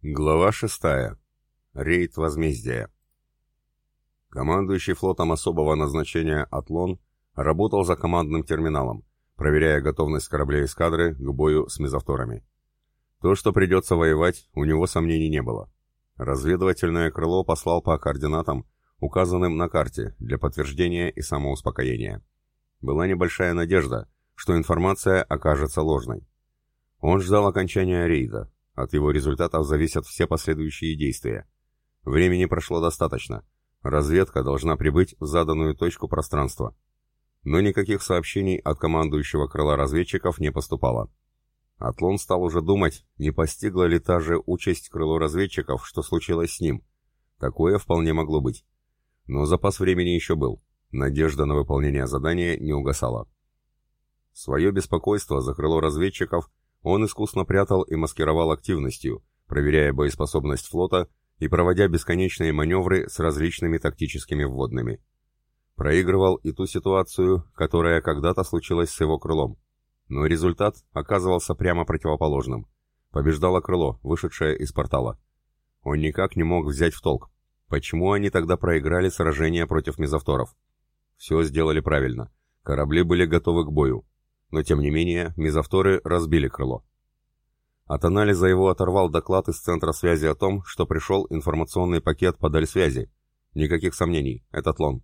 Глава шестая. Рейд возмездия. Командующий флотом особого назначения «Атлон» работал за командным терминалом, проверяя готовность кораблей эскадры к бою с мезовторами. То, что придется воевать, у него сомнений не было. Разведывательное крыло послал по координатам, указанным на карте, для подтверждения и самоуспокоения. Была небольшая надежда, что информация окажется ложной. Он ждал окончания рейда, от его результатов зависят все последующие действия. Времени прошло достаточно. Разведка должна прибыть в заданную точку пространства. Но никаких сообщений от командующего крыла разведчиков не поступало. Атлон стал уже думать, не постигла ли та же участь крыло разведчиков, что случилось с ним. Такое вполне могло быть. Но запас времени еще был. Надежда на выполнение задания не угасала. Свое беспокойство за крыло разведчиков он искусно прятал и маскировал активностью, проверяя боеспособность флота и проводя бесконечные маневры с различными тактическими вводными. Проигрывал и ту ситуацию, которая когда-то случилась с его крылом. Но результат оказывался прямо противоположным. Побеждало крыло, вышедшее из портала. Он никак не мог взять в толк. Почему они тогда проиграли сражение против мезовторов? Все сделали правильно. Корабли были готовы к бою но тем не менее мезовторы разбили крыло. От анализа его оторвал доклад из центра связи о том, что пришел информационный пакет по связи. Никаких сомнений, это Тлон.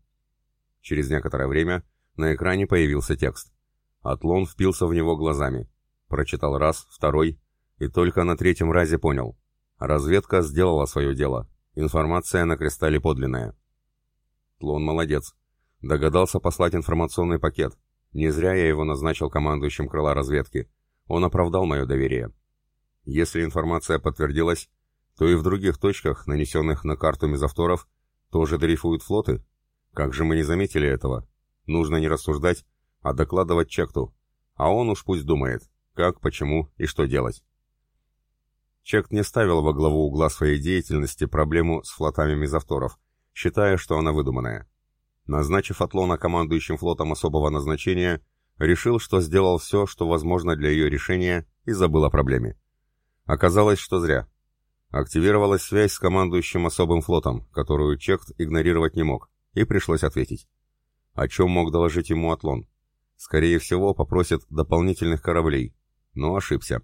Через некоторое время на экране появился текст. Атлон впился в него глазами. Прочитал раз, второй, и только на третьем разе понял. Разведка сделала свое дело. Информация на кристалле подлинная. Тлон молодец. Догадался послать информационный пакет, не зря я его назначил командующим крыла разведки. Он оправдал мое доверие. Если информация подтвердилась, то и в других точках, нанесенных на карту мезовторов, тоже дрейфуют флоты. Как же мы не заметили этого? Нужно не рассуждать, а докладывать Чекту. А он уж пусть думает, как, почему и что делать. Чект не ставил во главу угла своей деятельности проблему с флотами мезовторов, считая, что она выдуманная назначив Атлона командующим флотом особого назначения, решил, что сделал все, что возможно для ее решения, и забыл о проблеме. Оказалось, что зря. Активировалась связь с командующим особым флотом, которую Чект игнорировать не мог, и пришлось ответить. О чем мог доложить ему Атлон? Скорее всего, попросит дополнительных кораблей, но ошибся.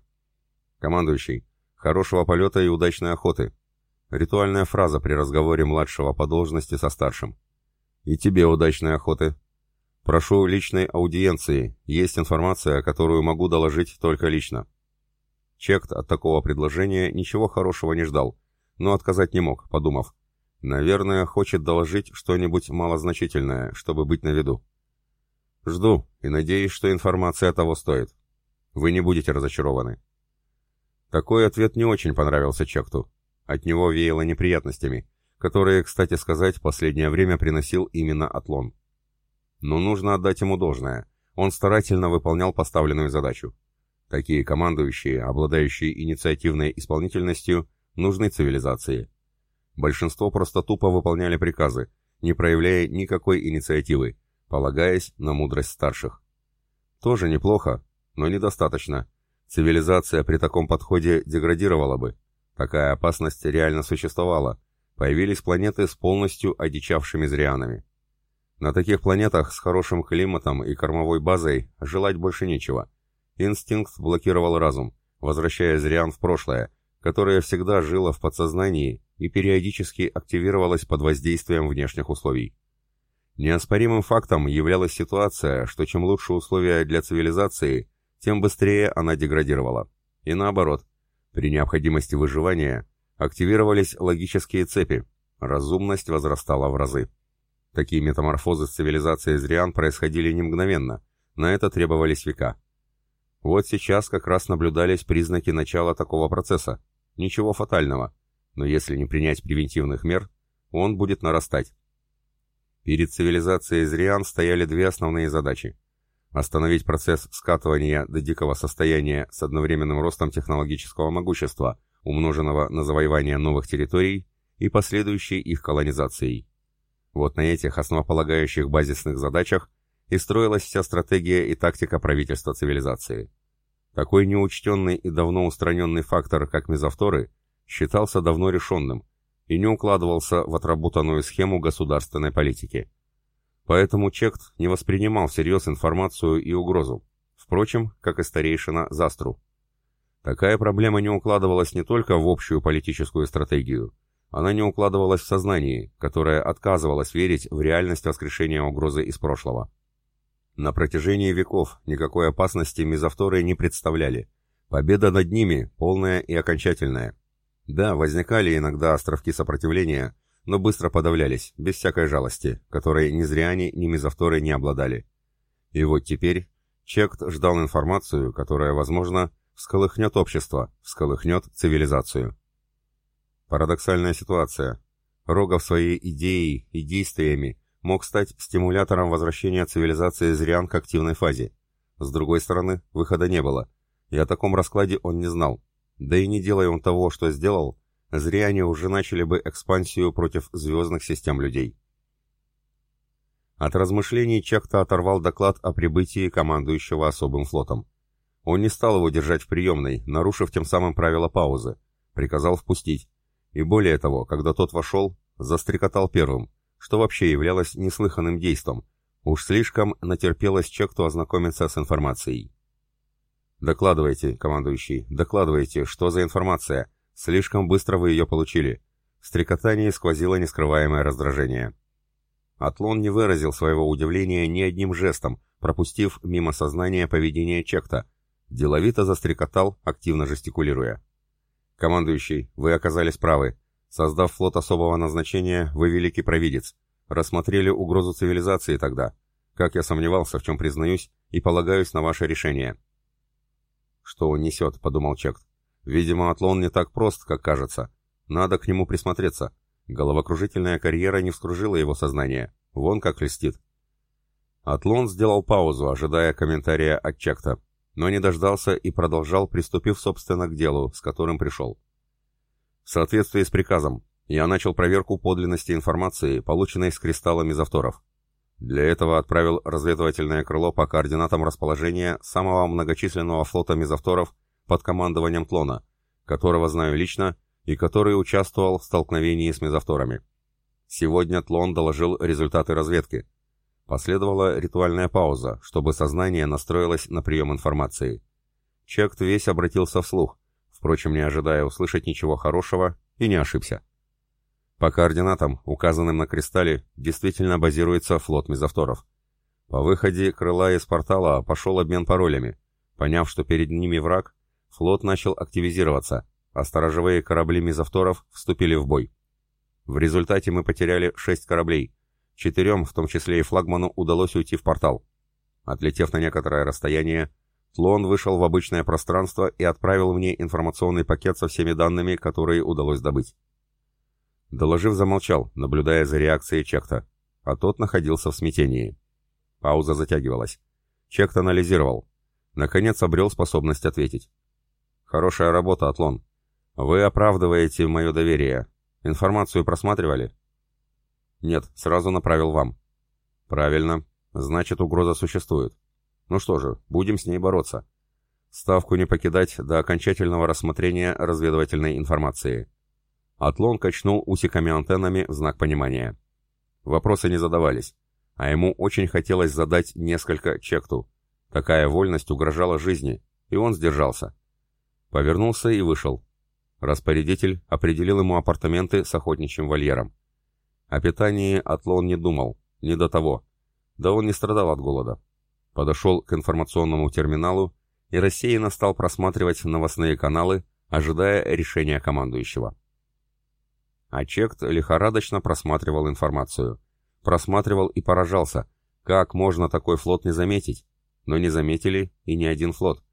Командующий, хорошего полета и удачной охоты. Ритуальная фраза при разговоре младшего по должности со старшим. И тебе удачной охоты. Прошу личной аудиенции. Есть информация, которую могу доложить только лично. Чект от такого предложения ничего хорошего не ждал, но отказать не мог, подумав. Наверное, хочет доложить что-нибудь малозначительное, чтобы быть на виду. Жду и надеюсь, что информация того стоит. Вы не будете разочарованы. Такой ответ не очень понравился Чекту. От него веяло неприятностями, которые, кстати сказать, последнее время приносил именно Атлон. Но нужно отдать ему должное. Он старательно выполнял поставленную задачу. Такие командующие, обладающие инициативной исполнительностью, нужны цивилизации. Большинство просто тупо выполняли приказы, не проявляя никакой инициативы, полагаясь на мудрость старших. Тоже неплохо, но недостаточно. Цивилизация при таком подходе деградировала бы. Такая опасность реально существовала, появились планеты с полностью одичавшими зрианами. На таких планетах с хорошим климатом и кормовой базой желать больше нечего. Инстинкт блокировал разум, возвращая зриан в прошлое, которое всегда жило в подсознании и периодически активировалось под воздействием внешних условий. Неоспоримым фактом являлась ситуация, что чем лучше условия для цивилизации, тем быстрее она деградировала. И наоборот, при необходимости выживания Активировались логические цепи, разумность возрастала в разы. Такие метаморфозы с цивилизацией Зриан происходили не мгновенно, на это требовались века. Вот сейчас как раз наблюдались признаки начала такого процесса. Ничего фатального, но если не принять превентивных мер, он будет нарастать. Перед цивилизацией Зриан стояли две основные задачи. Остановить процесс скатывания до дикого состояния с одновременным ростом технологического могущества – умноженного на завоевание новых территорий и последующей их колонизацией. Вот на этих основополагающих базисных задачах и строилась вся стратегия и тактика правительства цивилизации. Такой неучтенный и давно устраненный фактор, как мезовторы, считался давно решенным и не укладывался в отработанную схему государственной политики. Поэтому Чект не воспринимал всерьез информацию и угрозу, впрочем, как и старейшина Застру. Такая проблема не укладывалась не только в общую политическую стратегию, она не укладывалась в сознании, которое отказывалось верить в реальность воскрешения угрозы из прошлого. На протяжении веков никакой опасности мезовторы не представляли. Победа над ними полная и окончательная. Да, возникали иногда островки сопротивления, но быстро подавлялись, без всякой жалости, которой ни зряне, ни мезовторы не обладали. И вот теперь Чект ждал информацию, которая, возможно, всколыхнет общество, всколыхнет цивилизацию. Парадоксальная ситуация. Рогов своей идеей и действиями мог стать стимулятором возвращения цивилизации Зриан к активной фазе. С другой стороны, выхода не было, и о таком раскладе он не знал. Да и не делая он того, что сделал, Зриане уже начали бы экспансию против звездных систем людей. От размышлений Чакта оторвал доклад о прибытии командующего особым флотом. Он не стал его держать в приемной, нарушив тем самым правила паузы. Приказал впустить. И более того, когда тот вошел, застрекотал первым, что вообще являлось неслыханным действом. Уж слишком натерпелось Чекту ознакомиться с информацией. «Докладывайте, командующий, докладывайте, что за информация? Слишком быстро вы ее получили». В стрекотании сквозило нескрываемое раздражение. Атлон не выразил своего удивления ни одним жестом, пропустив мимо сознания поведение Чекта, Деловито застрекотал, активно жестикулируя. «Командующий, вы оказались правы. Создав флот особого назначения, вы великий провидец. Рассмотрели угрозу цивилизации тогда. Как я сомневался, в чем признаюсь, и полагаюсь на ваше решение». «Что он несет?» — подумал Чект. «Видимо, Атлон не так прост, как кажется. Надо к нему присмотреться. Головокружительная карьера не вскружила его сознание. Вон как льстит». Атлон сделал паузу, ожидая комментария от Чекта но не дождался и продолжал, приступив, собственно, к делу, с которым пришел. В соответствии с приказом, я начал проверку подлинности информации, полученной с кристаллами завторов. Для этого отправил разведывательное крыло по координатам расположения самого многочисленного флота мезовторов под командованием Тлона, которого знаю лично и который участвовал в столкновении с мезовторами. Сегодня Тлон доложил результаты разведки – Последовала ритуальная пауза, чтобы сознание настроилось на прием информации. Чект весь обратился вслух, впрочем, не ожидая услышать ничего хорошего, и не ошибся. По координатам, указанным на кристалле, действительно базируется флот мезовторов. По выходе крыла из портала пошел обмен паролями. Поняв, что перед ними враг, флот начал активизироваться, а сторожевые корабли мезовторов вступили в бой. В результате мы потеряли шесть кораблей, Четырем, в том числе и флагману, удалось уйти в портал. Отлетев на некоторое расстояние, Тлон вышел в обычное пространство и отправил мне информационный пакет со всеми данными, которые удалось добыть. Доложив, замолчал, наблюдая за реакцией Чекта, а тот находился в смятении. Пауза затягивалась. Чект анализировал. Наконец обрел способность ответить. «Хорошая работа, Атлон. Вы оправдываете мое доверие. Информацию просматривали?» Нет, сразу направил вам. Правильно. Значит, угроза существует. Ну что же, будем с ней бороться. Ставку не покидать до окончательного рассмотрения разведывательной информации. Атлон качнул усиками-антеннами в знак понимания. Вопросы не задавались, а ему очень хотелось задать несколько чекту. Такая вольность угрожала жизни, и он сдержался. Повернулся и вышел. Распорядитель определил ему апартаменты с охотничьим вольером. О питании Атлон не думал, не до того. Да он не страдал от голода. Подошел к информационному терминалу и рассеянно стал просматривать новостные каналы, ожидая решения командующего. А Чект лихорадочно просматривал информацию. Просматривал и поражался, как можно такой флот не заметить. Но не заметили и ни один флот.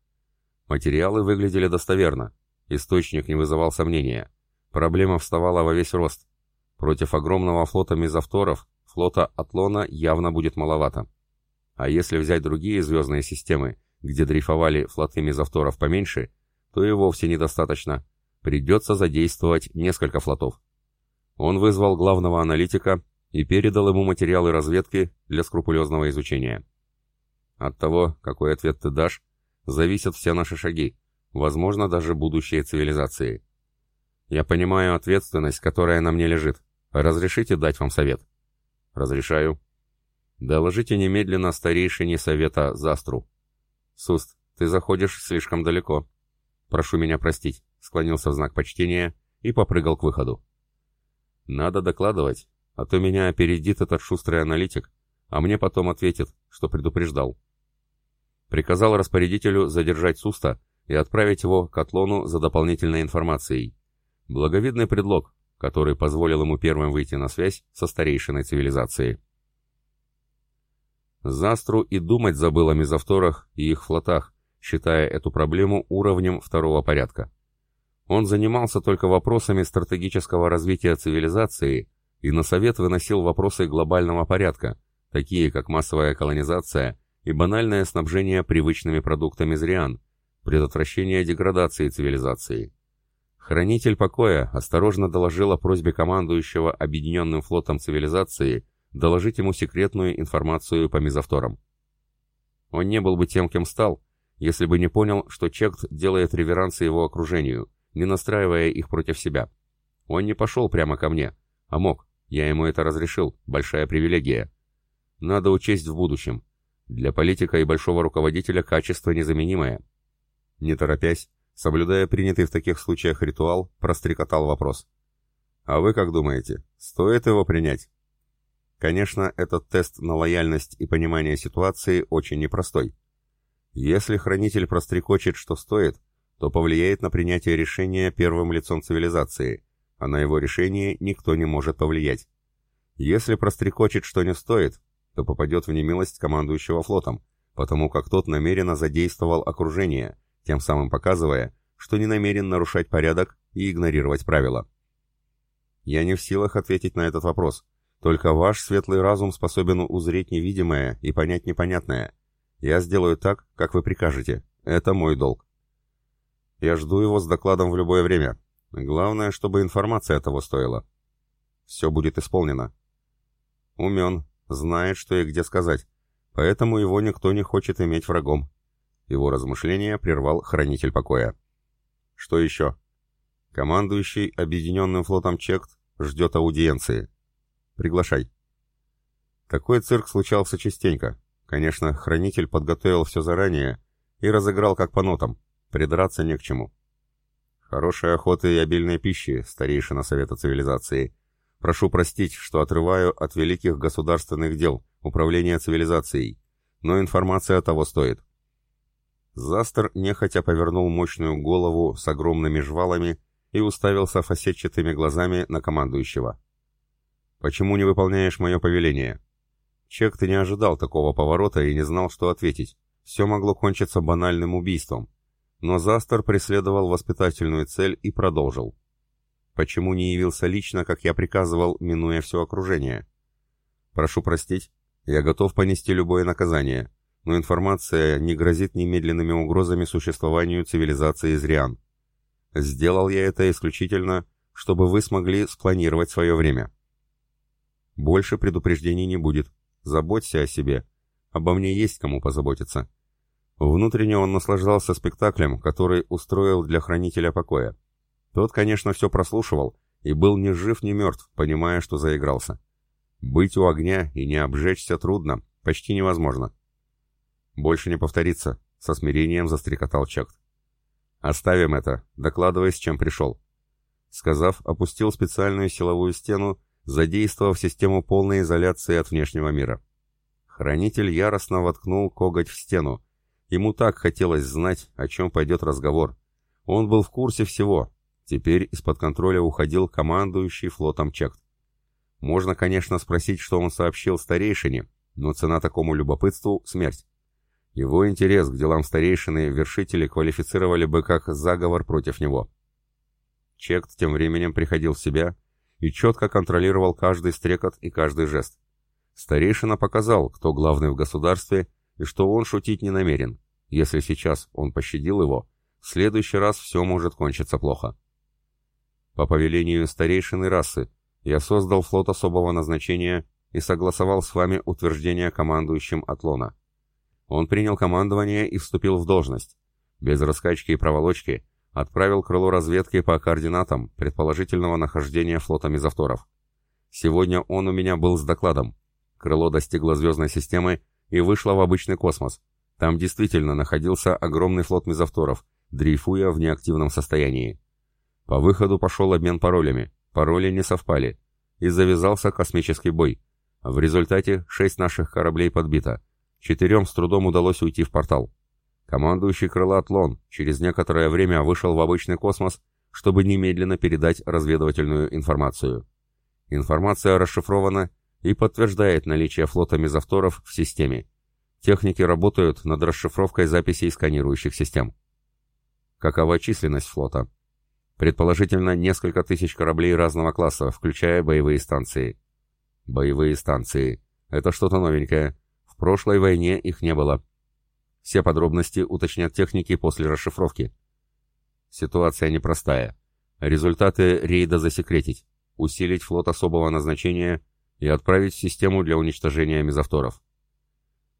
Материалы выглядели достоверно. Источник не вызывал сомнения. Проблема вставала во весь рост. Против огромного флота мезовторов флота Атлона явно будет маловато. А если взять другие звездные системы, где дрейфовали флоты мезовторов поменьше, то и вовсе недостаточно. Придется задействовать несколько флотов. Он вызвал главного аналитика и передал ему материалы разведки для скрупулезного изучения. От того, какой ответ ты дашь, зависят все наши шаги, возможно, даже будущее цивилизации. Я понимаю ответственность, которая на мне лежит. Разрешите дать вам совет? Разрешаю. Доложите немедленно старейшине совета Застру. Суст, ты заходишь слишком далеко. Прошу меня простить, склонился в знак почтения и попрыгал к выходу. Надо докладывать, а то меня опередит этот шустрый аналитик, а мне потом ответит, что предупреждал. Приказал распорядителю задержать Суста и отправить его к Атлону за дополнительной информацией. Благовидный предлог, который позволил ему первым выйти на связь со старейшиной цивилизации. Застру и думать забыл о мезовторах и их флотах, считая эту проблему уровнем второго порядка. Он занимался только вопросами стратегического развития цивилизации и на совет выносил вопросы глобального порядка, такие как массовая колонизация и банальное снабжение привычными продуктами зриан, предотвращение деградации цивилизации. Хранитель покоя осторожно доложил о просьбе командующего Объединенным флотом цивилизации доложить ему секретную информацию по мезовторам. Он не был бы тем, кем стал, если бы не понял, что Чект делает реверансы его окружению, не настраивая их против себя. Он не пошел прямо ко мне, а мог. Я ему это разрешил, большая привилегия. Надо учесть в будущем. Для политика и большого руководителя качество незаменимое. Не торопясь, соблюдая принятый в таких случаях ритуал, прострекотал вопрос. «А вы как думаете, стоит его принять?» Конечно, этот тест на лояльность и понимание ситуации очень непростой. Если хранитель прострекочет, что стоит, то повлияет на принятие решения первым лицом цивилизации, а на его решение никто не может повлиять. Если прострекочет, что не стоит, то попадет в немилость командующего флотом, потому как тот намеренно задействовал окружение, тем самым показывая, что не намерен нарушать порядок и игнорировать правила. Я не в силах ответить на этот вопрос. Только ваш светлый разум способен узреть невидимое и понять непонятное. Я сделаю так, как вы прикажете. Это мой долг. Я жду его с докладом в любое время. Главное, чтобы информация того стоила. Все будет исполнено. Умен, Знает, что и где сказать, поэтому его никто не хочет иметь врагом. Его размышления прервал хранитель покоя. Что еще? Командующий Объединенным флотом Чект ждет аудиенции. Приглашай. Такой цирк случался частенько. Конечно, хранитель подготовил все заранее и разыграл как по нотам. Придраться не к чему. Хорошей охоты и обильной пищи, старейшина Совета Цивилизации. Прошу простить, что отрываю от великих государственных дел, управления цивилизацией, но информация того стоит. Застер нехотя повернул мощную голову с огромными жвалами и уставился фасетчатыми глазами на командующего. «Почему не выполняешь мое повеление?» Чек ты не ожидал такого поворота и не знал, что ответить. Все могло кончиться банальным убийством. Но Застер преследовал воспитательную цель и продолжил. Почему не явился лично, как я приказывал, минуя все окружение? Прошу простить, я готов понести любое наказание, но информация не грозит немедленными угрозами существованию цивилизации Зриан. Сделал я это исключительно, чтобы вы смогли спланировать свое время. Больше предупреждений не будет. Заботься о себе. Обо мне есть кому позаботиться. Внутренне он наслаждался спектаклем, который устроил для хранителя покоя. Тот, конечно, все прослушивал и был ни жив, ни мертв, понимая, что заигрался. Быть у огня и не обжечься трудно, почти невозможно. Больше не повторится, со смирением застрекотал Чакт. Оставим это, докладывай, с чем пришел. Сказав, опустил специальную силовую стену, задействовав систему полной изоляции от внешнего мира. Хранитель яростно воткнул коготь в стену. Ему так хотелось знать, о чем пойдет разговор. Он был в курсе всего, Теперь из-под контроля уходил командующий флотом Чект. Можно, конечно, спросить, что он сообщил старейшине, но цена такому любопытству — смерть. Его интерес к делам старейшины вершители квалифицировали бы как заговор против него. Чект тем временем приходил в себя и четко контролировал каждый стрекот и каждый жест. Старейшина показал, кто главный в государстве и что он шутить не намерен. Если сейчас он пощадил его, в следующий раз все может кончиться плохо. По повелению старейшины расы я создал флот особого назначения и согласовал с вами утверждение командующим Атлона. Он принял командование и вступил в должность. Без раскачки и проволочки, отправил крыло разведки по координатам предположительного нахождения флота мезовторов. Сегодня он у меня был с докладом. Крыло достигло звездной системы и вышло в обычный космос. Там действительно находился огромный флот мезовторов, дрейфуя в неактивном состоянии. По выходу пошел обмен паролями. Пароли не совпали. И завязался космический бой. В результате шесть наших кораблей подбито. Четырем с трудом удалось уйти в портал. Командующий крыла Атлон через некоторое время вышел в обычный космос, чтобы немедленно передать разведывательную информацию. Информация расшифрована и подтверждает наличие флота мезовторов в системе. Техники работают над расшифровкой записей сканирующих систем. Какова численность флота? Предположительно, несколько тысяч кораблей разного класса, включая боевые станции. Боевые станции. Это что-то новенькое. В прошлой войне их не было. Все подробности уточнят техники после расшифровки. Ситуация непростая. Результаты рейда засекретить, усилить флот особого назначения и отправить в систему для уничтожения мезовторов.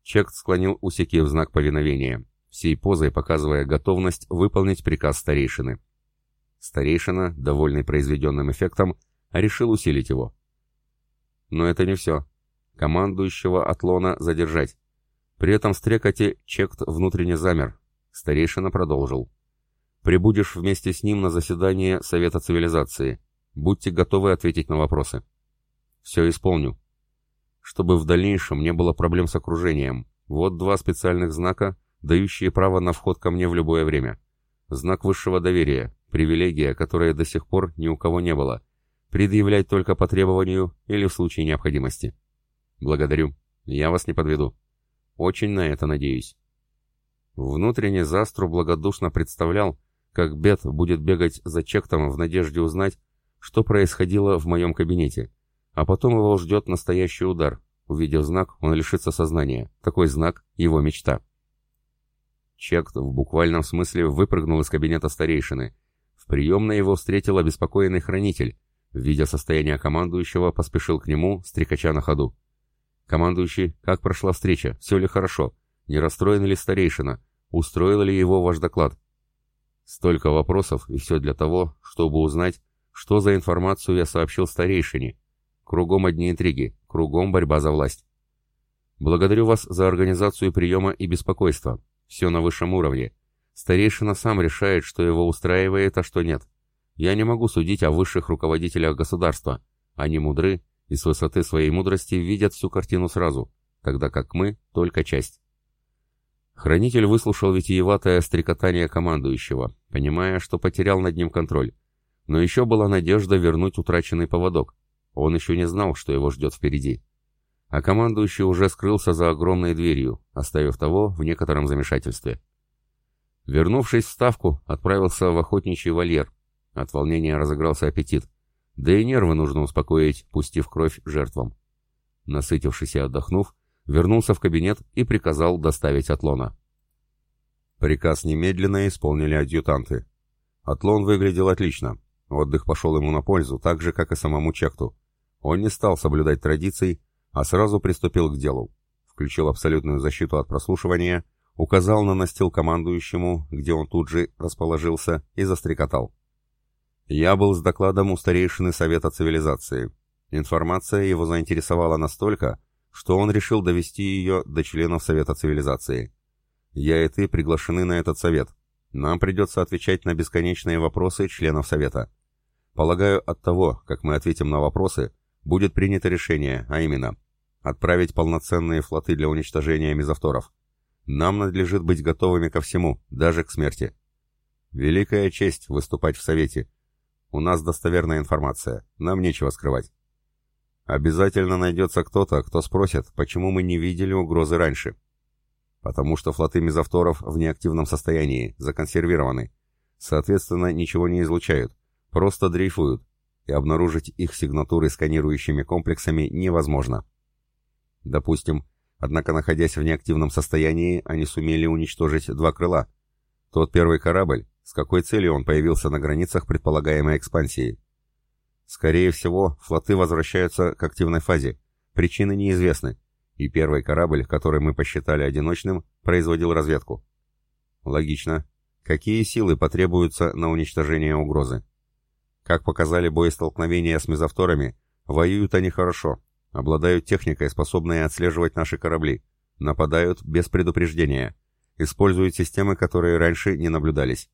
Чект склонил усики в знак повиновения, всей позой показывая готовность выполнить приказ старейшины. Старейшина, довольный произведенным эффектом, решил усилить его. Но это не все. Командующего Атлона задержать. При этом стрекоте Чект внутренне замер. Старейшина продолжил. «Прибудешь вместе с ним на заседание Совета Цивилизации. Будьте готовы ответить на вопросы». «Все исполню». Чтобы в дальнейшем не было проблем с окружением. Вот два специальных знака, дающие право на вход ко мне в любое время. Знак высшего доверия, привилегия, которая до сих пор ни у кого не было. Предъявлять только по требованию или в случае необходимости. Благодарю. Я вас не подведу. Очень на это надеюсь. Внутренний Застру благодушно представлял, как Бет будет бегать за Чектом в надежде узнать, что происходило в моем кабинете, а потом его ждет настоящий удар. Увидев знак, он лишится сознания. Такой знак — его мечта. Чект в буквальном смысле выпрыгнул из кабинета старейшины. В приемной его встретил обеспокоенный хранитель. Видя состояние командующего, поспешил к нему, стрекача на ходу. «Командующий, как прошла встреча? Все ли хорошо? Не расстроен ли старейшина? Устроил ли его ваш доклад?» Столько вопросов, и все для того, чтобы узнать, что за информацию я сообщил старейшине. Кругом одни интриги, кругом борьба за власть. Благодарю вас за организацию приема и беспокойство. Все на высшем уровне. Старейшина сам решает, что его устраивает, а что нет. Я не могу судить о высших руководителях государства. Они мудры и с высоты своей мудрости видят всю картину сразу, тогда как мы — только часть. Хранитель выслушал витиеватое стрекотание командующего, понимая, что потерял над ним контроль. Но еще была надежда вернуть утраченный поводок. Он еще не знал, что его ждет впереди. А командующий уже скрылся за огромной дверью, оставив того в некотором замешательстве. Вернувшись в ставку, отправился в охотничий вольер. От волнения разыгрался аппетит. Да и нервы нужно успокоить, пустив кровь жертвам. Насытившись и отдохнув, вернулся в кабинет и приказал доставить Атлона. Приказ немедленно исполнили адъютанты. Атлон выглядел отлично. Отдых пошел ему на пользу, так же, как и самому Чекту. Он не стал соблюдать традиций, а сразу приступил к делу. Включил абсолютную защиту от прослушивания, указал на настил командующему, где он тут же расположился, и застрекотал. Я был с докладом у старейшины Совета Цивилизации. Информация его заинтересовала настолько, что он решил довести ее до членов Совета Цивилизации. Я и ты приглашены на этот совет. Нам придется отвечать на бесконечные вопросы членов Совета. Полагаю, от того, как мы ответим на вопросы, будет принято решение, а именно, отправить полноценные флоты для уничтожения мезовторов. Нам надлежит быть готовыми ко всему, даже к смерти. Великая честь выступать в Совете, у нас достоверная информация, нам нечего скрывать. Обязательно найдется кто-то, кто спросит, почему мы не видели угрозы раньше. Потому что флоты мезовторов в неактивном состоянии, законсервированы. Соответственно, ничего не излучают, просто дрейфуют, и обнаружить их сигнатуры сканирующими комплексами невозможно. Допустим, однако находясь в неактивном состоянии, они сумели уничтожить два крыла. Тот первый корабль, с какой целью он появился на границах предполагаемой экспансии? Скорее всего, флоты возвращаются к активной фазе. Причины неизвестны. И первый корабль, который мы посчитали одиночным, производил разведку. Логично. Какие силы потребуются на уничтожение угрозы? Как показали боестолкновения с мезовторами, воюют они хорошо, обладают техникой, способной отслеживать наши корабли, нападают без предупреждения, используют системы, которые раньше не наблюдались.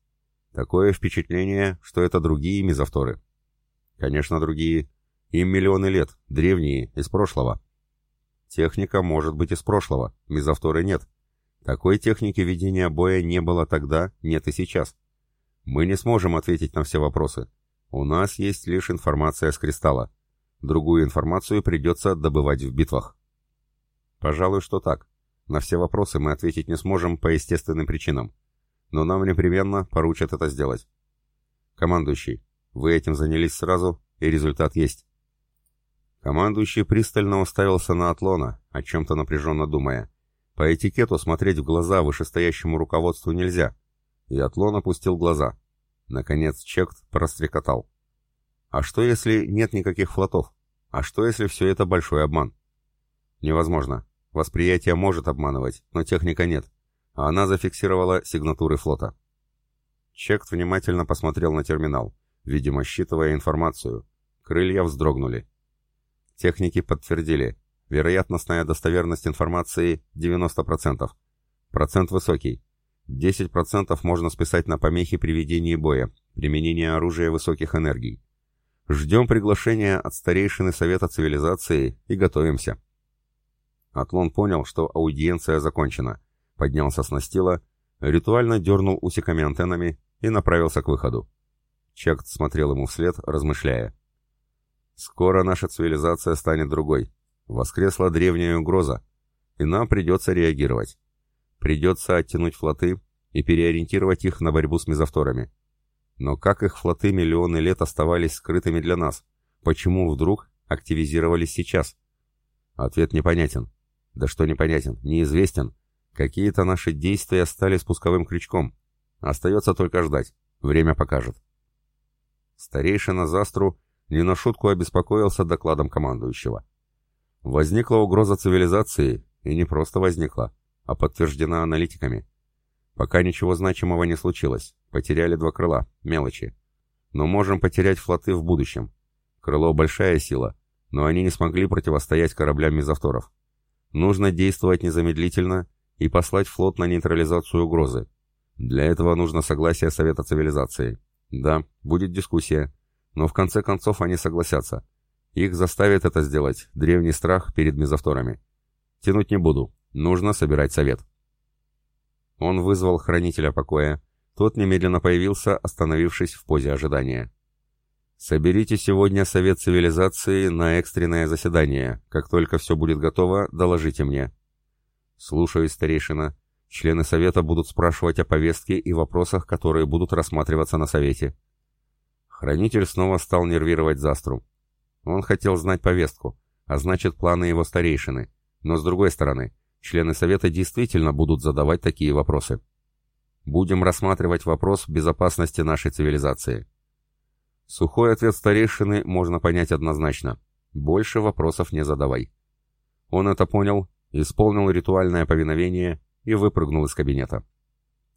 Такое впечатление, что это другие мезовторы. Конечно, другие. Им миллионы лет, древние, из прошлого. Техника может быть из прошлого, мезовторы нет. Такой техники ведения боя не было тогда, нет и сейчас. Мы не сможем ответить на все вопросы. У нас есть лишь информация с кристалла. Другую информацию придется добывать в битвах. Пожалуй, что так. На все вопросы мы ответить не сможем по естественным причинам. Но нам непременно поручат это сделать. Командующий, вы этим занялись сразу, и результат есть. Командующий пристально уставился на Атлона, о чем-то напряженно думая. По этикету смотреть в глаза вышестоящему руководству нельзя. И Атлон опустил глаза. Наконец Чект прострекотал. А что если нет никаких флотов? А что если все это большой обман? Невозможно. Восприятие может обманывать, но техника нет. Она зафиксировала сигнатуры флота. Чект внимательно посмотрел на терминал, видимо, считывая информацию. Крылья вздрогнули. Техники подтвердили. Вероятностная достоверность информации 90%. Процент высокий. 10% можно списать на помехи при ведении боя, применение оружия высоких энергий. Ждем приглашения от старейшины Совета Цивилизации и готовимся. Атлон понял, что аудиенция закончена, поднялся с настила, ритуально дернул усиками антеннами и направился к выходу. Чект смотрел ему вслед, размышляя. «Скоро наша цивилизация станет другой. Воскресла древняя угроза, и нам придется реагировать. Придется оттянуть флоты и переориентировать их на борьбу с мезовторами. Но как их флоты миллионы лет оставались скрытыми для нас? Почему вдруг активизировались сейчас? Ответ непонятен. Да что непонятен, неизвестен. Какие-то наши действия стали спусковым крючком. Остается только ждать. Время покажет. Старейшина Застру не на шутку обеспокоился докладом командующего. Возникла угроза цивилизации, и не просто возникла, а подтверждена аналитиками. Пока ничего значимого не случилось, потеряли два крыла, мелочи. Но можем потерять флоты в будущем. Крыло большая сила, но они не смогли противостоять кораблям мезовторов. Нужно действовать незамедлительно и послать флот на нейтрализацию угрозы. Для этого нужно согласие Совета Цивилизации. Да, будет дискуссия, но в конце концов они согласятся. Их заставит это сделать древний страх перед мезовторами. Тянуть не буду, нужно собирать совет. Он вызвал хранителя покоя. Тот немедленно появился, остановившись в позе ожидания. «Соберите сегодня совет цивилизации на экстренное заседание. Как только все будет готово, доложите мне». «Слушаюсь, старейшина. Члены совета будут спрашивать о повестке и вопросах, которые будут рассматриваться на совете». Хранитель снова стал нервировать Застру. Он хотел знать повестку, а значит планы его старейшины. Но с другой стороны, члены Совета действительно будут задавать такие вопросы. Будем рассматривать вопрос безопасности нашей цивилизации. Сухой ответ старейшины можно понять однозначно. Больше вопросов не задавай. Он это понял, исполнил ритуальное повиновение и выпрыгнул из кабинета.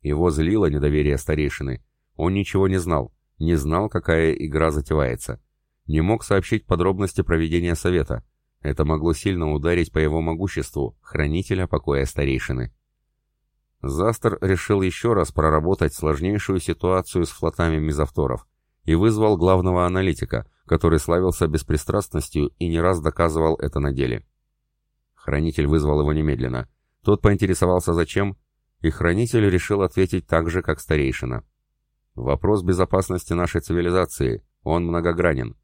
Его злило недоверие старейшины. Он ничего не знал, не знал, какая игра затевается не мог сообщить подробности проведения совета. Это могло сильно ударить по его могуществу, хранителя покоя старейшины. Застер решил еще раз проработать сложнейшую ситуацию с флотами мизавторов и вызвал главного аналитика, который славился беспристрастностью и не раз доказывал это на деле. Хранитель вызвал его немедленно. Тот поинтересовался зачем, и хранитель решил ответить так же, как старейшина. Вопрос безопасности нашей цивилизации, он многогранен.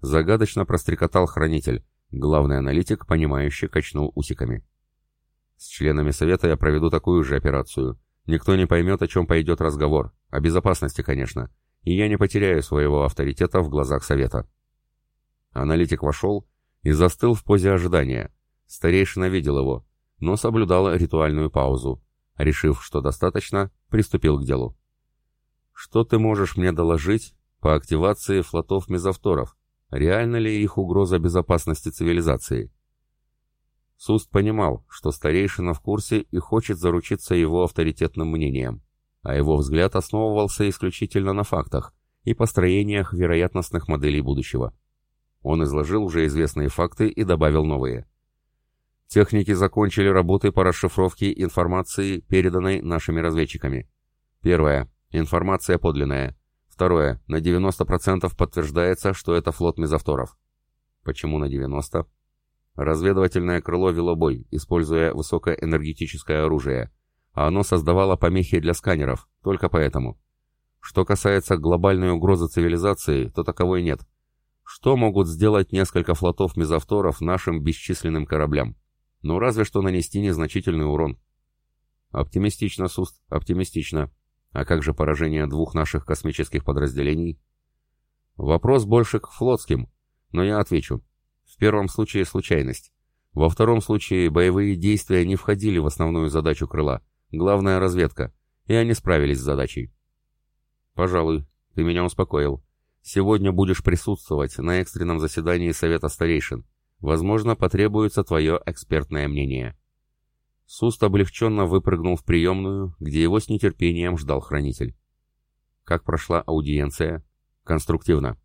Загадочно прострекотал хранитель. Главный аналитик, понимающий, качнул усиками. С членами совета я проведу такую же операцию. Никто не поймет, о чем пойдет разговор. О безопасности, конечно. И я не потеряю своего авторитета в глазах совета. Аналитик вошел и застыл в позе ожидания. Старейшина видел его, но соблюдал ритуальную паузу. Решив, что достаточно, приступил к делу. «Что ты можешь мне доложить по активации флотов мезовторов?» Реально ли их угроза безопасности цивилизации? Суст понимал, что старейшина в курсе и хочет заручиться его авторитетным мнением. а его взгляд основывался исключительно на фактах и построениях вероятностных моделей будущего. Он изложил уже известные факты и добавил новые. Техники закончили работы по расшифровке информации, переданной нашими разведчиками. Первое. Информация подлинная. Второе. На 90% подтверждается, что это флот мезовторов. Почему на 90%? Разведывательное крыло вело бой, используя высокоэнергетическое оружие, а оно создавало помехи для сканеров, только поэтому. Что касается глобальной угрозы цивилизации, то таковой нет. Что могут сделать несколько флотов мезовторов нашим бесчисленным кораблям? Ну, разве что нанести незначительный урон. Оптимистично, Суст, оптимистично. А как же поражение двух наших космических подразделений? Вопрос больше к флотским, но я отвечу. В первом случае случайность. Во втором случае боевые действия не входили в основную задачу крыла. Главная разведка. И они справились с задачей. Пожалуй, ты меня успокоил. Сегодня будешь присутствовать на экстренном заседании Совета Старейшин. Возможно, потребуется твое экспертное мнение. Суст облегченно выпрыгнул в приемную, где его с нетерпением ждал хранитель. Как прошла аудиенция? Конструктивно.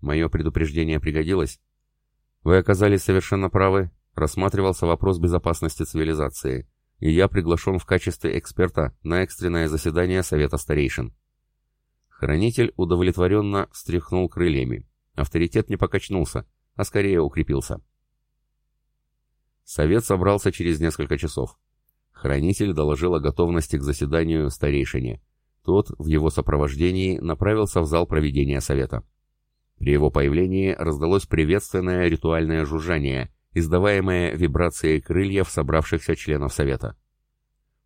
Мое предупреждение пригодилось? Вы оказались совершенно правы. Рассматривался вопрос безопасности цивилизации, и я приглашен в качестве эксперта на экстренное заседание Совета Старейшин. Хранитель удовлетворенно встряхнул крыльями. Авторитет не покачнулся, а скорее укрепился. Совет собрался через несколько часов. Хранитель доложил о готовности к заседанию старейшине. Тот в его сопровождении направился в зал проведения совета. При его появлении раздалось приветственное ритуальное жужжание, издаваемое вибрацией крыльев собравшихся членов совета.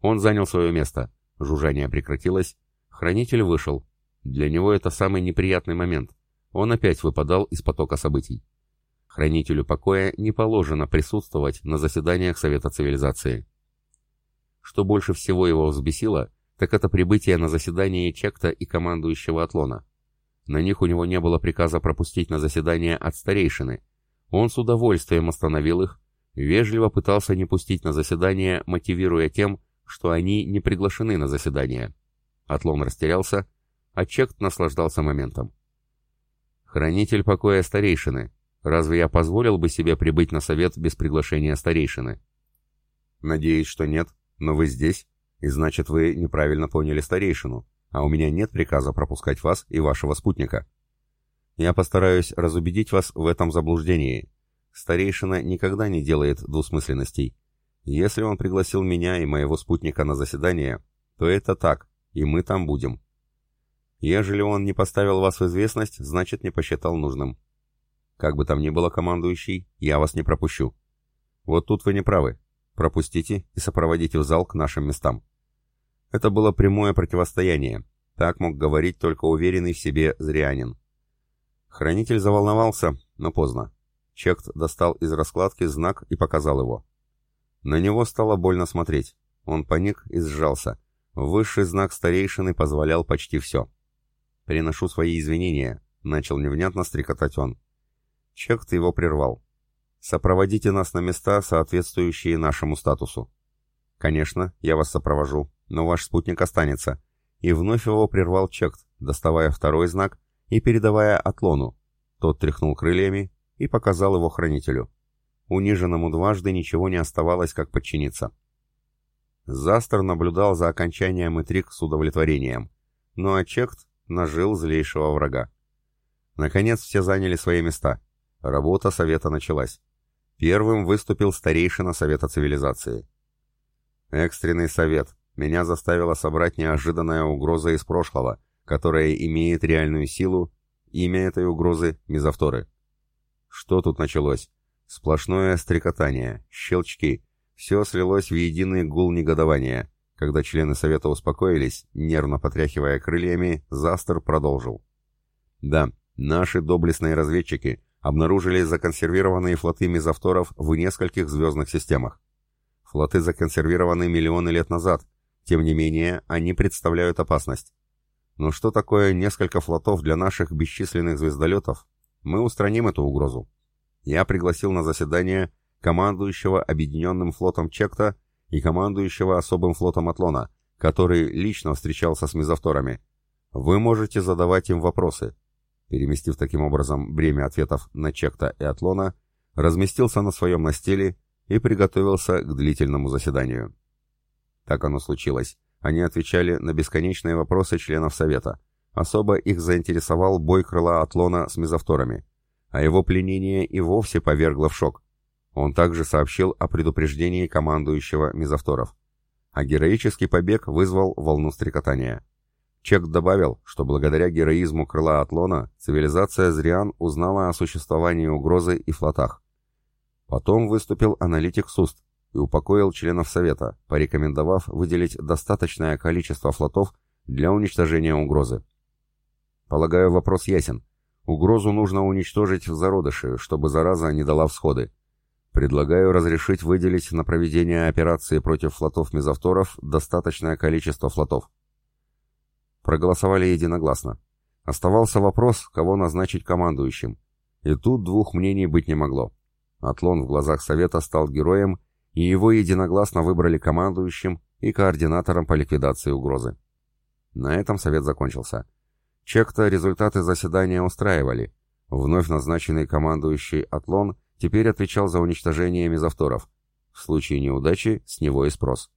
Он занял свое место. Жужжание прекратилось. Хранитель вышел. Для него это самый неприятный момент. Он опять выпадал из потока событий. Хранителю покоя не положено присутствовать на заседаниях Совета Цивилизации. Что больше всего его взбесило, так это прибытие на заседание Чекта и командующего Атлона. На них у него не было приказа пропустить на заседание от старейшины. Он с удовольствием остановил их, вежливо пытался не пустить на заседание, мотивируя тем, что они не приглашены на заседание. Атлон растерялся, а Чект наслаждался моментом. «Хранитель покоя старейшины», Разве я позволил бы себе прибыть на совет без приглашения старейшины? Надеюсь, что нет, но вы здесь, и значит вы неправильно поняли старейшину, а у меня нет приказа пропускать вас и вашего спутника. Я постараюсь разубедить вас в этом заблуждении. Старейшина никогда не делает двусмысленностей. Если он пригласил меня и моего спутника на заседание, то это так, и мы там будем. Ежели он не поставил вас в известность, значит не посчитал нужным. Как бы там ни было, командующий, я вас не пропущу. Вот тут вы не правы. Пропустите и сопроводите в зал к нашим местам. Это было прямое противостояние. Так мог говорить только уверенный в себе зрянин. Хранитель заволновался, но поздно. Чект достал из раскладки знак и показал его. На него стало больно смотреть. Он паник и сжался. Высший знак старейшины позволял почти все. «Приношу свои извинения», — начал невнятно стрекотать он. Чект его прервал. «Сопроводите нас на места, соответствующие нашему статусу». «Конечно, я вас сопровожу, но ваш спутник останется». И вновь его прервал Чект, доставая второй знак и передавая Атлону. Тот тряхнул крыльями и показал его хранителю. Униженному дважды ничего не оставалось, как подчиниться. Застер наблюдал за окончанием Итрик с удовлетворением, ну а Чект нажил злейшего врага. Наконец все заняли свои места — Работа совета началась. Первым выступил старейшина Совета Цивилизации. Экстренный совет. Меня заставила собрать неожиданная угроза из прошлого, которая имеет реальную силу. Имя этой угрозы — мизавторы. Что тут началось? Сплошное стрекотание, щелчки. Все слилось в единый гул негодования. Когда члены совета успокоились, нервно потряхивая крыльями, Застер продолжил. Да, наши доблестные разведчики обнаружили законсервированные флоты мезовторов в нескольких звездных системах. Флоты законсервированы миллионы лет назад, тем не менее они представляют опасность. Но что такое несколько флотов для наших бесчисленных звездолетов? Мы устраним эту угрозу. Я пригласил на заседание командующего Объединенным флотом Чекта и командующего особым флотом Атлона, который лично встречался с мезовторами. Вы можете задавать им вопросы. Переместив таким образом бремя ответов на Чекта и Атлона, разместился на своем настиле и приготовился к длительному заседанию. Так оно случилось. Они отвечали на бесконечные вопросы членов Совета. Особо их заинтересовал бой крыла Атлона с мезовторами, а его пленение и вовсе повергло в шок. Он также сообщил о предупреждении командующего мезовторов. А героический побег вызвал волну стрекотания. Чек добавил, что благодаря героизму крыла Атлона цивилизация Зриан узнала о существовании угрозы и флотах. Потом выступил аналитик СУСТ и упокоил членов Совета, порекомендовав выделить достаточное количество флотов для уничтожения угрозы. Полагаю, вопрос ясен. Угрозу нужно уничтожить в зародыше, чтобы зараза не дала всходы. Предлагаю разрешить выделить на проведение операции против флотов мезовторов достаточное количество флотов. Проголосовали единогласно. Оставался вопрос, кого назначить командующим. И тут двух мнений быть не могло. Атлон в глазах Совета стал героем, и его единогласно выбрали командующим и координатором по ликвидации угрозы. На этом Совет закончился. Чек-то результаты заседания устраивали. Вновь назначенный командующий Атлон теперь отвечал за уничтожение мезовторов. В случае неудачи с него и спрос.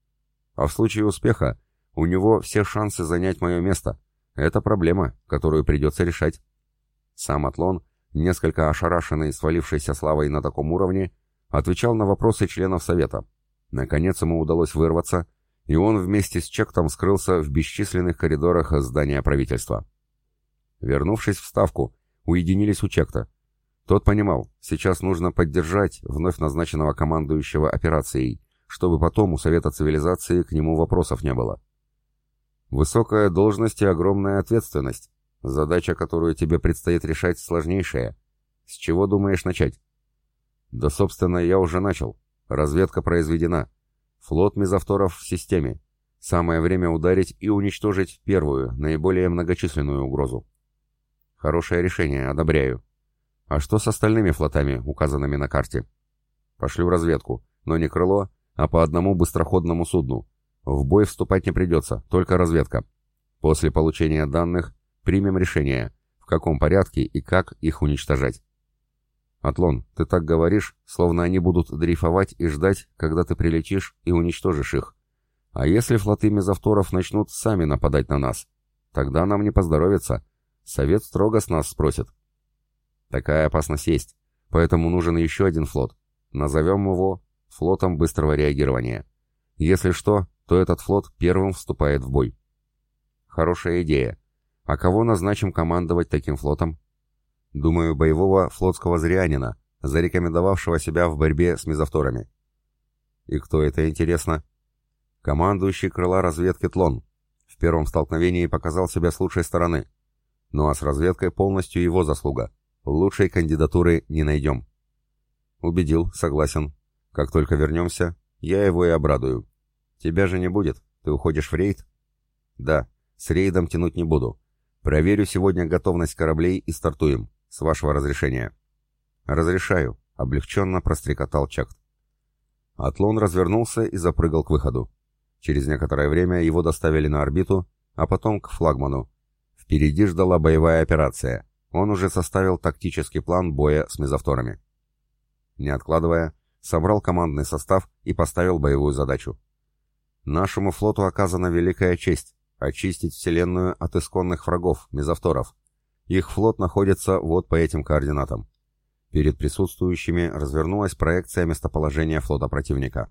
А в случае успеха у него все шансы занять мое место. Это проблема, которую придется решать. Сам Атлон несколько ошарашенный свалившейся славой на таком уровне, отвечал на вопросы членов Совета. Наконец ему удалось вырваться, и он вместе с Чектом скрылся в бесчисленных коридорах здания правительства. Вернувшись в Ставку, уединились у Чекта. Тот понимал, сейчас нужно поддержать вновь назначенного командующего операцией, чтобы потом у Совета Цивилизации к нему вопросов не было. Высокая должность и огромная ответственность. Задача, которую тебе предстоит решать, сложнейшая. С чего думаешь начать? Да, собственно, я уже начал. Разведка произведена. Флот мезовторов в системе. Самое время ударить и уничтожить первую, наиболее многочисленную угрозу. Хорошее решение, одобряю. А что с остальными флотами, указанными на карте? Пошлю разведку, но не крыло, а по одному быстроходному судну. В бой вступать не придется, только разведка. После получения данных Примем решение, в каком порядке и как их уничтожать. Атлон, ты так говоришь, словно они будут дрейфовать и ждать, когда ты прилетишь и уничтожишь их. А если флоты мезовторов начнут сами нападать на нас? Тогда нам не поздоровится. Совет строго с нас спросит. Такая опасность есть, поэтому нужен еще один флот. Назовем его флотом быстрого реагирования. Если что, то этот флот первым вступает в бой. Хорошая идея. А кого назначим командовать таким флотом? Думаю, боевого флотского зрянина, зарекомендовавшего себя в борьбе с мезовторами. И кто это, интересно? Командующий крыла разведки Тлон. В первом столкновении показал себя с лучшей стороны. Ну а с разведкой полностью его заслуга. Лучшей кандидатуры не найдем. Убедил, согласен. Как только вернемся, я его и обрадую. Тебя же не будет. Ты уходишь в рейд? Да, с рейдом тянуть не буду. Проверю сегодня готовность кораблей и стартуем. С вашего разрешения. Разрешаю, облегченно прострекотал Чакт. Атлон развернулся и запрыгал к выходу. Через некоторое время его доставили на орбиту, а потом к флагману. Впереди ждала боевая операция. Он уже составил тактический план боя с мезовторами. Не откладывая, собрал командный состав и поставил боевую задачу. Нашему флоту оказана великая честь Очистить Вселенную от исконных врагов, мезовторов. Их флот находится вот по этим координатам. Перед присутствующими развернулась проекция местоположения флота противника.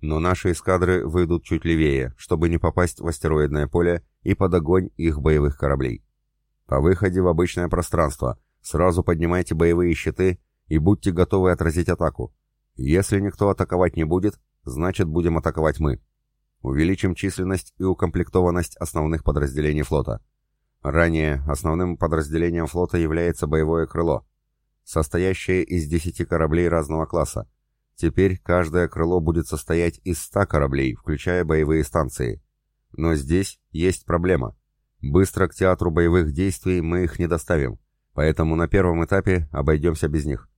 Но наши эскадры выйдут чуть левее, чтобы не попасть в астероидное поле и под огонь их боевых кораблей. По выходе в обычное пространство сразу поднимайте боевые щиты и будьте готовы отразить атаку. Если никто атаковать не будет, значит будем атаковать мы. Увеличим численность и укомплектованность основных подразделений флота. Ранее основным подразделением флота является боевое крыло, состоящее из 10 кораблей разного класса. Теперь каждое крыло будет состоять из 100 кораблей, включая боевые станции. Но здесь есть проблема. Быстро к театру боевых действий мы их не доставим, поэтому на первом этапе обойдемся без них.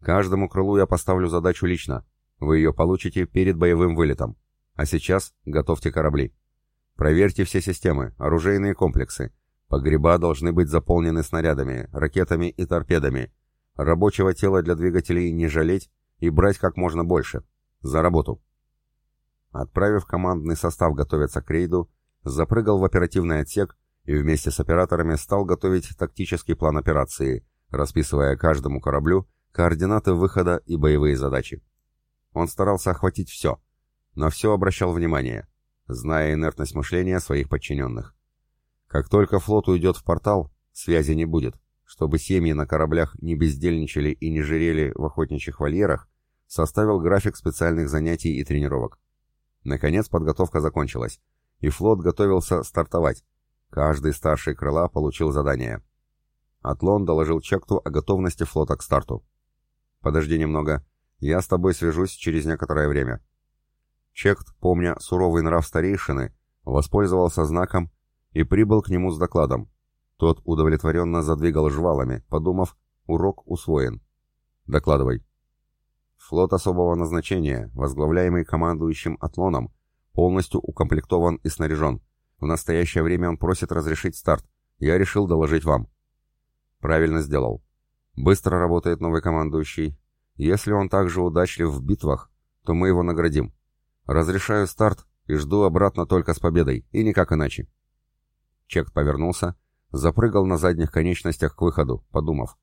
Каждому крылу я поставлю задачу лично. Вы ее получите перед боевым вылетом. А сейчас готовьте корабли. Проверьте все системы, оружейные комплексы. Погреба должны быть заполнены снарядами, ракетами и торпедами. Рабочего тела для двигателей не жалеть и брать как можно больше. За работу. Отправив командный состав готовиться к рейду, запрыгал в оперативный отсек и вместе с операторами стал готовить тактический план операции, расписывая каждому кораблю координаты выхода и боевые задачи. Он старался охватить все, на все обращал внимание, зная инертность мышления своих подчиненных. Как только флот уйдет в портал, связи не будет. Чтобы семьи на кораблях не бездельничали и не жирели в охотничьих вольерах, составил график специальных занятий и тренировок. Наконец подготовка закончилась, и флот готовился стартовать. Каждый старший крыла получил задание. Атлон доложил Чекту о готовности флота к старту. «Подожди немного. Я с тобой свяжусь через некоторое время». Чект, помня суровый нрав старейшины, воспользовался знаком и прибыл к нему с докладом. Тот удовлетворенно задвигал жвалами, подумав, урок усвоен. «Докладывай». Флот особого назначения, возглавляемый командующим Атлоном, полностью укомплектован и снаряжен. В настоящее время он просит разрешить старт. Я решил доложить вам. Правильно сделал. Быстро работает новый командующий. Если он также удачлив в битвах, то мы его наградим. Разрешаю старт и жду обратно только с победой, и никак иначе. Чек повернулся, запрыгал на задних конечностях к выходу, подумав.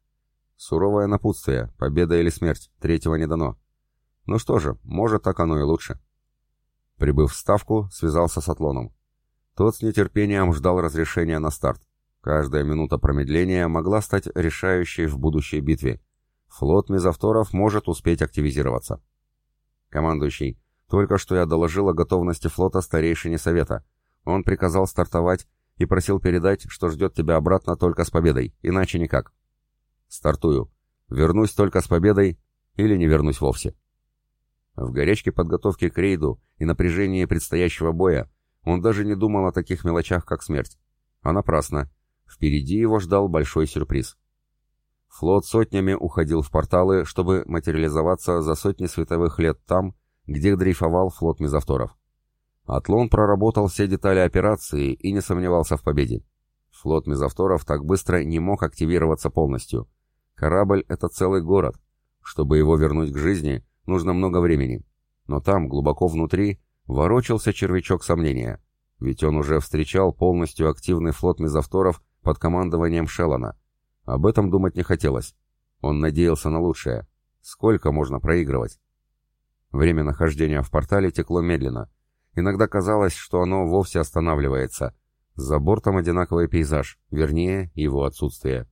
Суровое напутствие, победа или смерть, третьего не дано. Ну что же, может так оно и лучше. Прибыв в Ставку, связался с Атлоном. Тот с нетерпением ждал разрешения на старт. Каждая минута промедления могла стать решающей в будущей битве. Флот мезовторов может успеть активизироваться. Командующий, только что я доложил о готовности флота старейшине Совета. Он приказал стартовать и просил передать, что ждет тебя обратно только с победой, иначе никак. Стартую. Вернусь только с победой или не вернусь вовсе. В горячке подготовки к рейду и напряжении предстоящего боя он даже не думал о таких мелочах, как смерть. А напрасно. Впереди его ждал большой сюрприз. Флот сотнями уходил в порталы, чтобы материализоваться за сотни световых лет там, где дрейфовал флот мезовторов. Атлон проработал все детали операции и не сомневался в победе. Флот мезовторов так быстро не мог активироваться полностью. Корабль — это целый город. Чтобы его вернуть к жизни, нужно много времени. Но там, глубоко внутри, ворочался червячок сомнения. Ведь он уже встречал полностью активный флот мезовторов под командованием Шеллона. Об этом думать не хотелось. Он надеялся на лучшее. Сколько можно проигрывать? Время нахождения в портале текло медленно. Иногда казалось, что оно вовсе останавливается. За бортом одинаковый пейзаж, вернее, его отсутствие.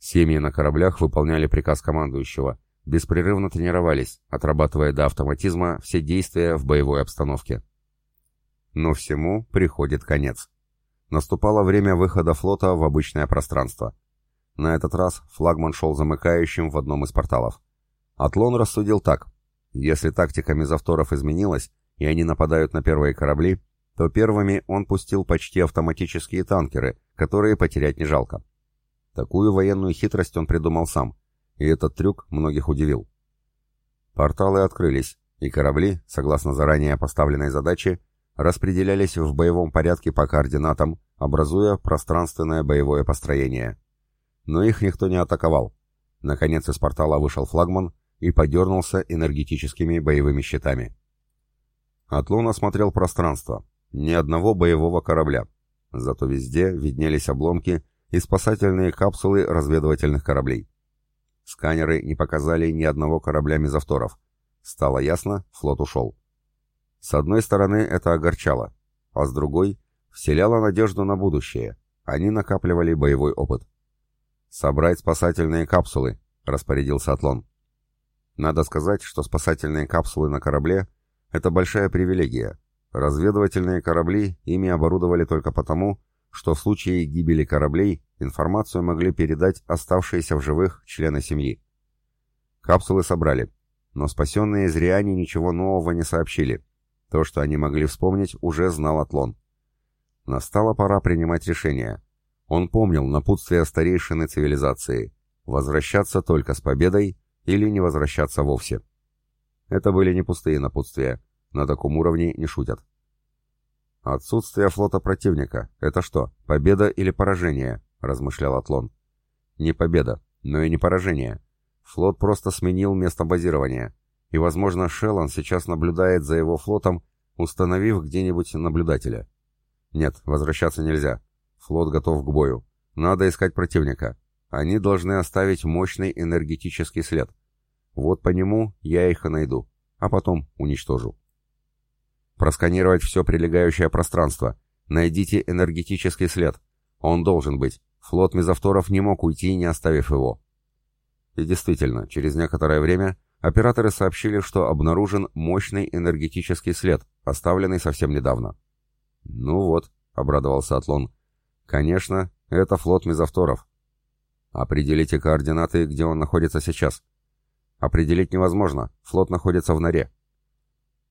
Семьи на кораблях выполняли приказ командующего, беспрерывно тренировались, отрабатывая до автоматизма все действия в боевой обстановке. Но всему приходит конец. Наступало время выхода флота в обычное пространство. На этот раз флагман шел замыкающим в одном из порталов. Атлон рассудил так. Если тактика мезовторов изменилась, и они нападают на первые корабли, то первыми он пустил почти автоматические танкеры, которые потерять не жалко. Такую военную хитрость он придумал сам, и этот трюк многих удивил. Порталы открылись, и корабли, согласно заранее поставленной задаче, распределялись в боевом порядке по координатам, образуя пространственное боевое построение. Но их никто не атаковал. Наконец из портала вышел флагман и подернулся энергетическими боевыми щитами. Атлон осмотрел пространство. Ни одного боевого корабля. Зато везде виднелись обломки и спасательные капсулы разведывательных кораблей. Сканеры не показали ни одного корабля мезовторов. Стало ясно, флот ушел. С одной стороны, это огорчало, а с другой — вселяло надежду на будущее. Они накапливали боевой опыт. «Собрать спасательные капсулы», — распорядился Атлон. Надо сказать, что спасательные капсулы на корабле — это большая привилегия. Разведывательные корабли ими оборудовали только потому, что в случае гибели кораблей информацию могли передать оставшиеся в живых члены семьи. Капсулы собрали, но спасенные из ничего нового не сообщили. То, что они могли вспомнить, уже знал Атлон. Настала пора принимать решение. Он помнил напутствие старейшины цивилизации – возвращаться только с победой или не возвращаться вовсе. Это были не пустые напутствия, на таком уровне не шутят. «Отсутствие флота противника — это что, победа или поражение?» — размышлял Атлон. «Не победа, но и не поражение. Флот просто сменил место базирования, и, возможно, Шеллан сейчас наблюдает за его флотом, установив где-нибудь наблюдателя. Нет, возвращаться нельзя. Флот готов к бою. Надо искать противника. Они должны оставить мощный энергетический след. Вот по нему я их и найду, а потом уничтожу. Просканировать все прилегающее пространство. Найдите энергетический след. Он должен быть. Флот мезовторов не мог уйти, не оставив его. И действительно, через некоторое время операторы сообщили, что обнаружен мощный энергетический след, оставленный совсем недавно. «Ну вот», — обрадовался Атлон. «Конечно, это флот мезовторов. Определите координаты, где он находится сейчас». «Определить невозможно. Флот находится в норе.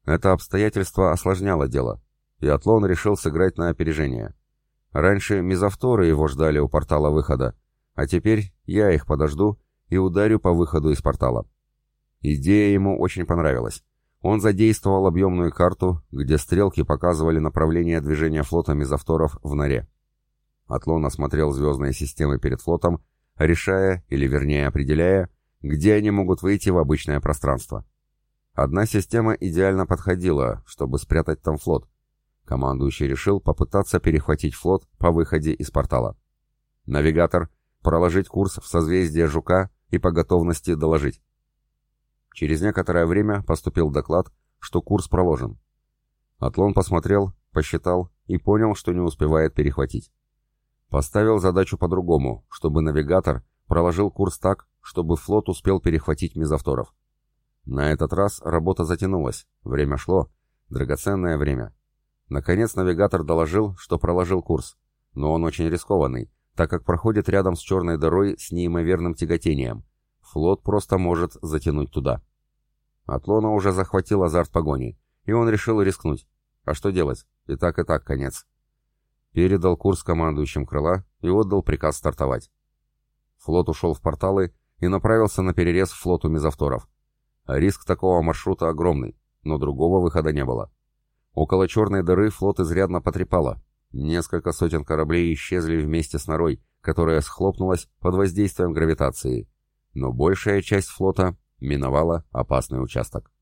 Это обстоятельство осложняло дело, и Атлон решил сыграть на опережение. Раньше мизавторы его ждали у портала выхода, а теперь я их подожду и ударю по выходу из портала. Идея ему очень понравилась. Он задействовал объемную карту, где стрелки показывали направление движения флота мизавторов в норе. Атлон осмотрел звездные системы перед флотом, решая, или вернее определяя, где они могут выйти в обычное пространство. Одна система идеально подходила, чтобы спрятать там флот. Командующий решил попытаться перехватить флот по выходе из портала. Навигатор проложить курс в созвездие Жука и по готовности доложить. Через некоторое время поступил доклад, что курс проложен. Атлон посмотрел, посчитал и понял, что не успевает перехватить. Поставил задачу по-другому, чтобы навигатор проложил курс так, чтобы флот успел перехватить мезовторов. На этот раз работа затянулась, время шло, драгоценное время. Наконец навигатор доложил, что проложил курс, но он очень рискованный, так как проходит рядом с черной дырой с неимоверным тяготением. Флот просто может затянуть туда. Атлона уже захватил азарт погони, и он решил рискнуть. А что делать? И так, и так конец. Передал курс командующим крыла и отдал приказ стартовать. Флот ушел в порталы и направился на перерез флоту мезовторов. Риск такого маршрута огромный, но другого выхода не было. Около черной дыры флот изрядно потрепало. Несколько сотен кораблей исчезли вместе с норой, которая схлопнулась под воздействием гравитации. Но большая часть флота миновала опасный участок.